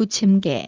부침개